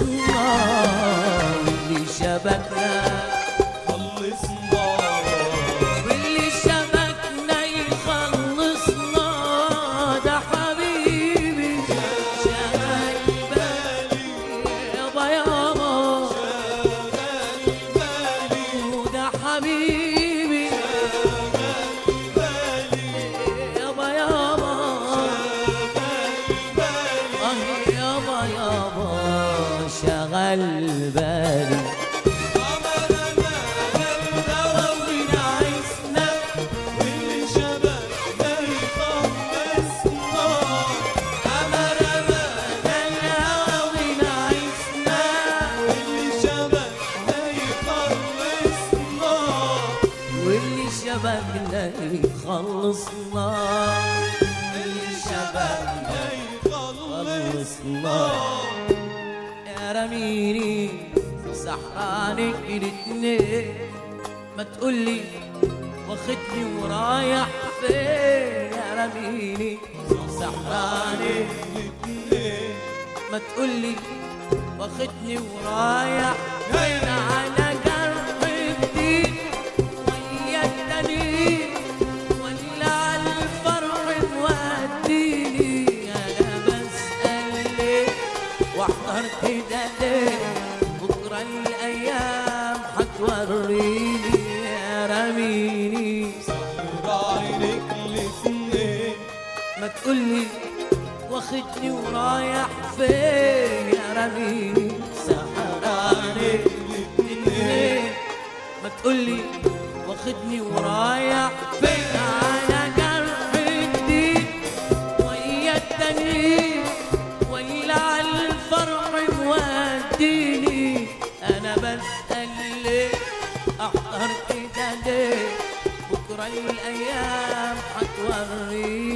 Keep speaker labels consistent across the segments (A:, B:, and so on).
A: يخلصنا واللي شغل بالي ونعسنا أمر أمر الهوى ونعسنا واللي شبكنا يخلصنا اللي يخلصنا. يا رميني سحرانك الاتنين ما تقولي واخدني ورايح فين يا رميني؟ سحرانك ما تقولي واخدني ورايح فين؟ على تقولي واخدني ورايح فين يا سحراني الاتنين. ما تقولي واخدني ورايح فين؟ على جرح جديد ويا التانيين ولا على الفرح موديني. أنا بسأل ليه أحضر كده ليه؟ بكرة الأيام هتوريني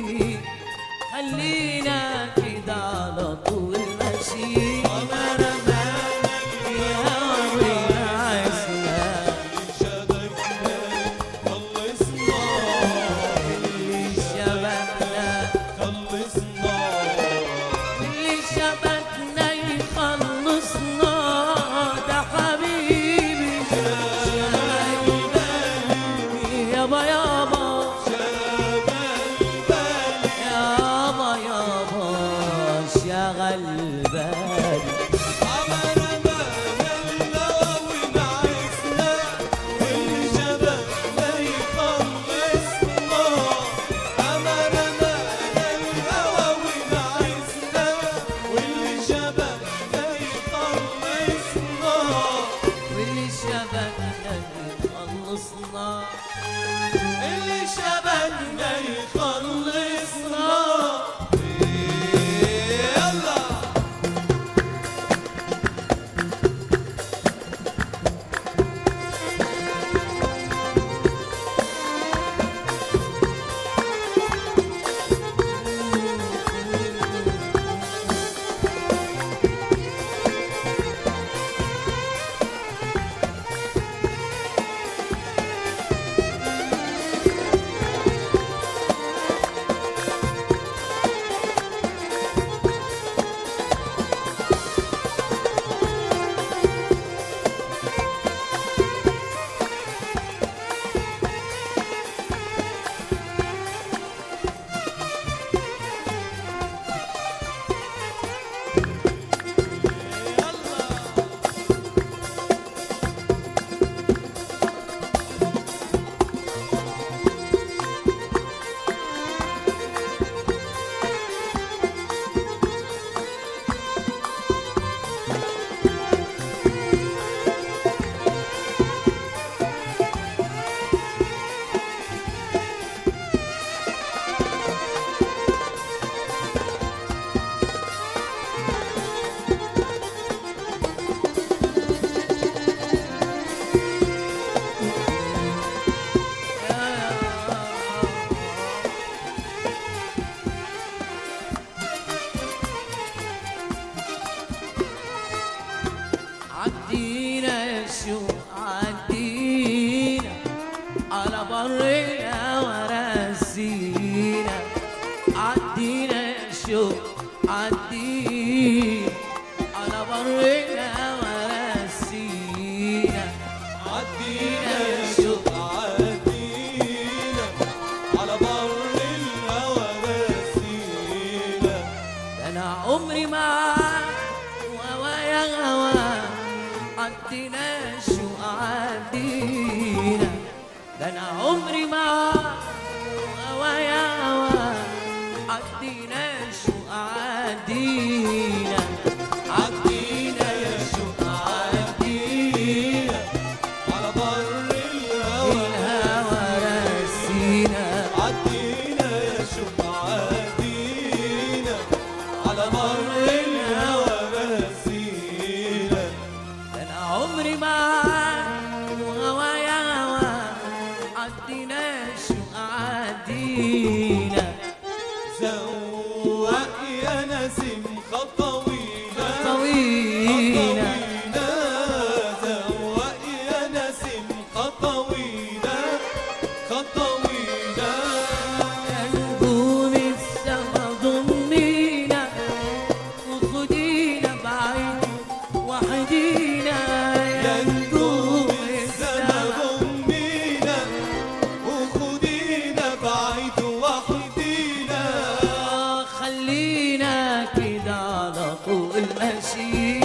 A: المسيح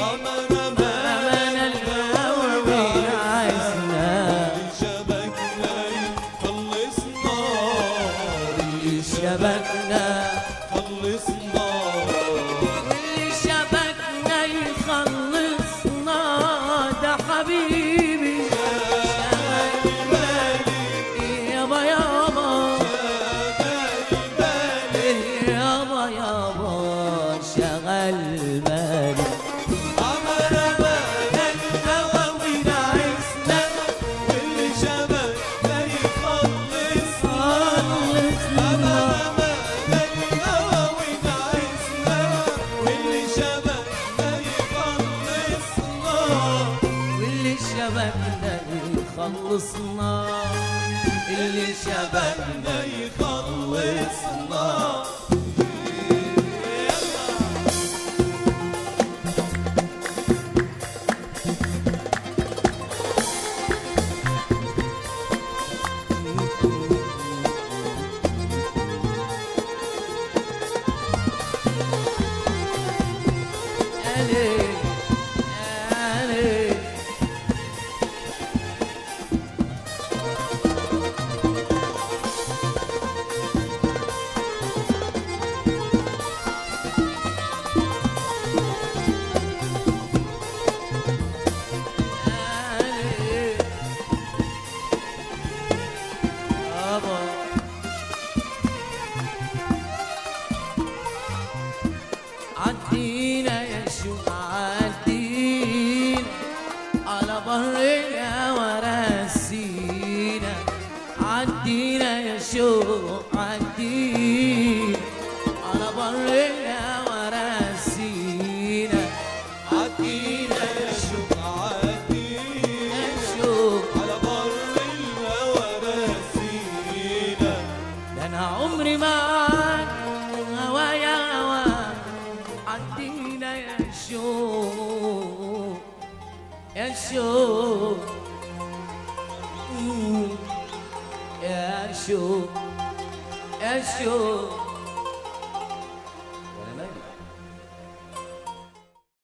A: يخلصنا اللي شبابنا يخلصنا أنا عمري ما هوايا هوا عدينا يا
B: شوق يا شوق. يا شوق
A: يا شوق.